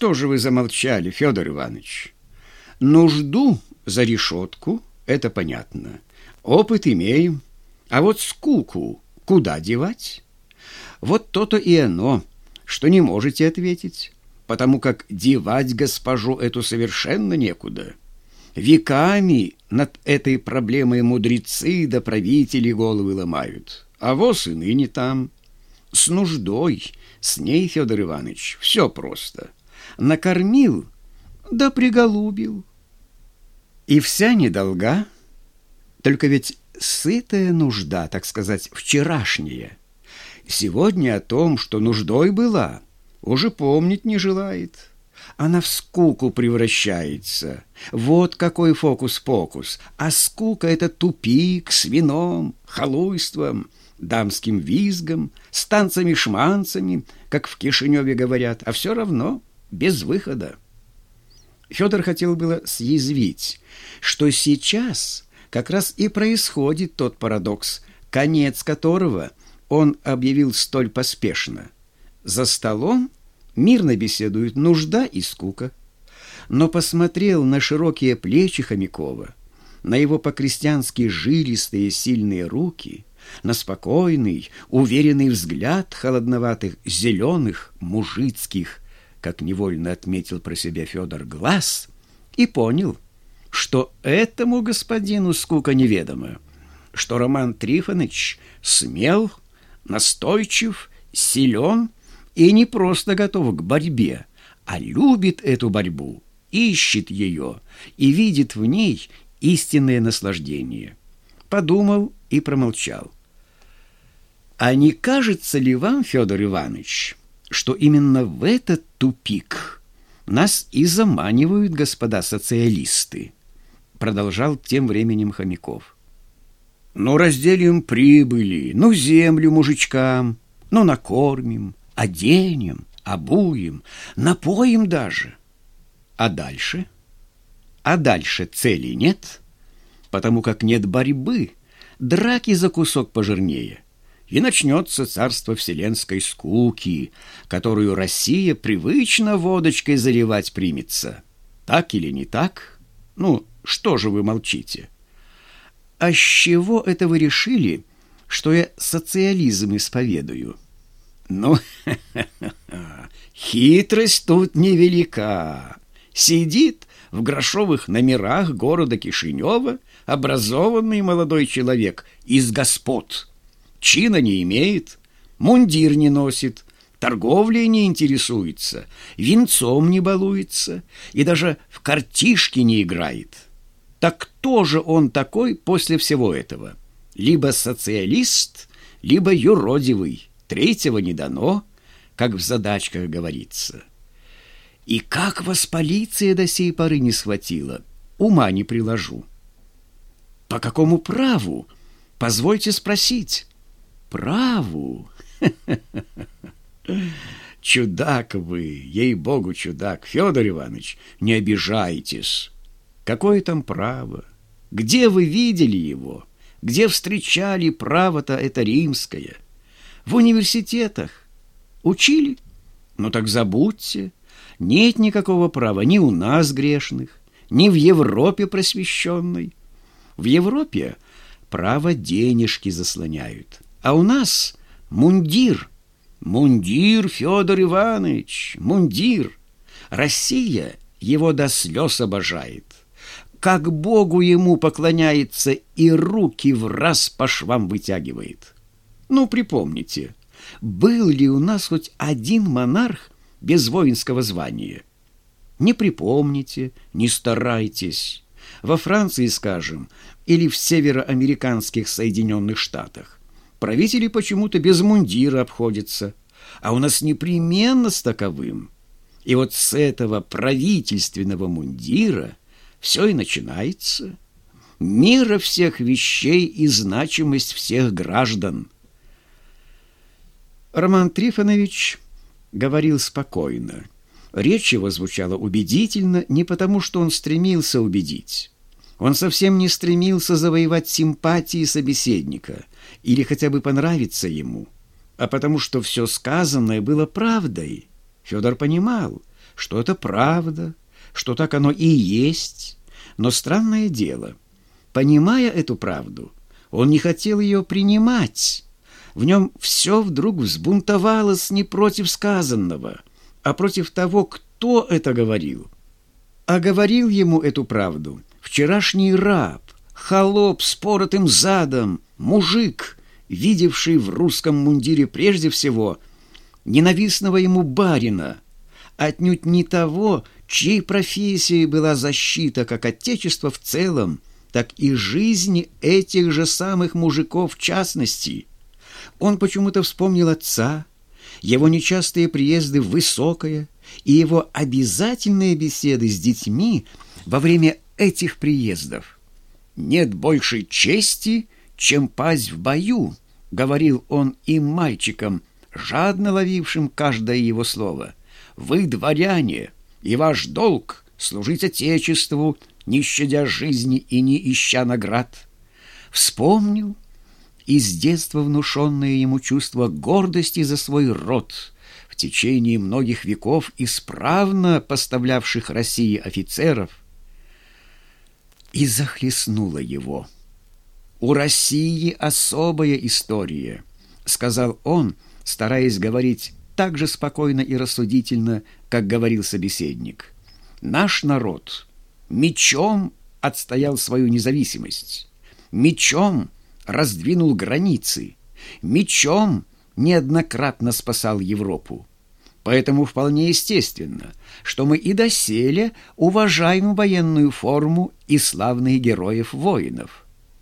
что же вы замолчали, Федор Иванович? Нужду за решетку, это понятно. Опыт имеем. А вот скуку куда девать? Вот то-то и оно, что не можете ответить, потому как девать госпожу эту совершенно некуда. Веками над этой проблемой мудрецы да правители головы ломают, а воз и ныне там. С нуждой, с ней, Федор Иванович, все просто. Накормил, да приголубил. И вся недолга, только ведь сытая нужда, так сказать, вчерашняя. Сегодня о том, что нуждой была, уже помнить не желает. Она в скуку превращается. Вот какой фокус-покус. А скука — это тупик с вином, халуйством, дамским визгом, с танцами-шманцами, как в Кишиневе говорят, а все равно без выхода. Федор хотел было съязвить, что сейчас как раз и происходит тот парадокс, конец которого он объявил столь поспешно. За столом мирно беседуют нужда и скука. Но посмотрел на широкие плечи Хомякова, на его по-крестьянски жилистые сильные руки, на спокойный, уверенный взгляд холодноватых, зеленых, мужицких, как невольно отметил про себя Федор, глаз, и понял, что этому господину скука неведома, что Роман Трифонович смел, настойчив, силен и не просто готов к борьбе, а любит эту борьбу, ищет ее и видит в ней истинное наслаждение. Подумал и промолчал. А не кажется ли вам, Федор Иванович, что именно в этот тупик нас и заманивают господа социалисты? Продолжал тем временем Хомяков. Ну, разделим прибыли, ну, землю мужичкам, ну, накормим, оденем, обуем, напоим даже. А дальше? А дальше цели нет, потому как нет борьбы, драки за кусок пожирнее – и начнется царство вселенской скуки, которую Россия привычно водочкой заливать примется. Так или не так? Ну, что же вы молчите? А с чего это вы решили, что я социализм исповедую? Ну, хитрость тут невелика. Сидит в грошовых номерах города Кишинева образованный молодой человек из господ – чина не имеет, мундир не носит, торговлей не интересуется, венцом не балуется и даже в картишки не играет. Так кто же он такой после всего этого? Либо социалист, либо юродивый, третьего не дано, как в задачках говорится. И как вас полиция до сей поры не схватила, ума не приложу. По какому праву? Позвольте спросить праву. Чудак вы, ей-богу, чудак. Федор Иванович, не обижайтесь. Какое там право? Где вы видели его? Где встречали право-то это римское? В университетах. Учили? Ну так забудьте. Нет никакого права ни у нас грешных, ни в Европе просвещенной. В Европе право денежки заслоняют а у нас мундир. Мундир, Федор Иванович, мундир. Россия его до слез обожает. Как Богу ему поклоняется и руки в раз по швам вытягивает. Ну, припомните, был ли у нас хоть один монарх без воинского звания? Не припомните, не старайтесь. Во Франции, скажем, или в североамериканских Соединенных Штатах Правители почему-то без мундира обходятся, а у нас непременно с таковым. И вот с этого правительственного мундира все и начинается. Мира всех вещей и значимость всех граждан. Роман Трифонович говорил спокойно. Речь его звучала убедительно не потому, что он стремился убедить. Он совсем не стремился завоевать симпатии собеседника или хотя бы понравиться ему, а потому что все сказанное было правдой. Федор понимал, что это правда, что так оно и есть. Но странное дело, понимая эту правду, он не хотел ее принимать. В нем все вдруг взбунтовалось не против сказанного, а против того, кто это говорил. А говорил ему эту правду вчерашний раб, холоп с поротым задом, мужик, видевший в русском мундире прежде всего ненавистного ему барина, отнюдь не того, чьей профессией была защита как Отечества в целом, так и жизни этих же самых мужиков в частности. Он почему-то вспомнил отца, его нечастые приезды в Высокое и его обязательные беседы с детьми во время этих приездов. «Нет большей чести, чем пасть в бою», — говорил он им мальчикам, жадно ловившим каждое его слово. «Вы дворяне, и ваш долг — служить Отечеству, не щадя жизни и не ища наград». Вспомнил и с детства внушенное ему чувство гордости за свой род, в течение многих веков исправно поставлявших России офицеров, и захлестнуло его. «У России особая история», — сказал он, стараясь говорить так же спокойно и рассудительно, как говорил собеседник. «Наш народ мечом отстоял свою независимость, мечом раздвинул границы, мечом неоднократно спасал Европу. Поэтому вполне естественно, что мы и доселе уважаем военную форму и славных героев-воинов.